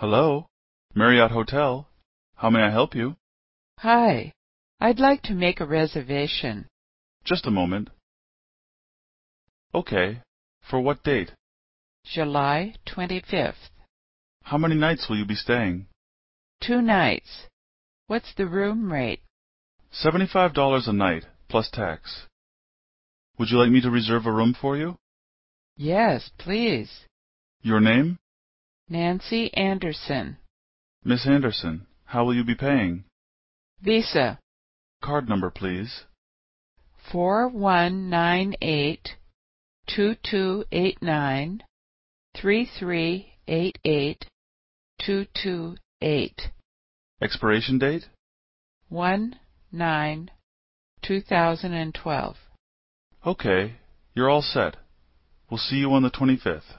Hello, Marriott Hotel. How may I help you? Hi, I'd like to make a reservation. Just a moment. Okay, for what date? July 25th. How many nights will you be staying? Two nights. What's the room rate? $75 a night, plus tax. Would you like me to reserve a room for you? Yes, please. Your name? Nancy Anderson. Miss Anderson, how will you be paying? Visa. Card number, please. Four one nine eight two two eight nine three three eight eight two two eight. Expiration date? One nine two thousand and twelve. Okay, you're all set. We'll see you on the 25th.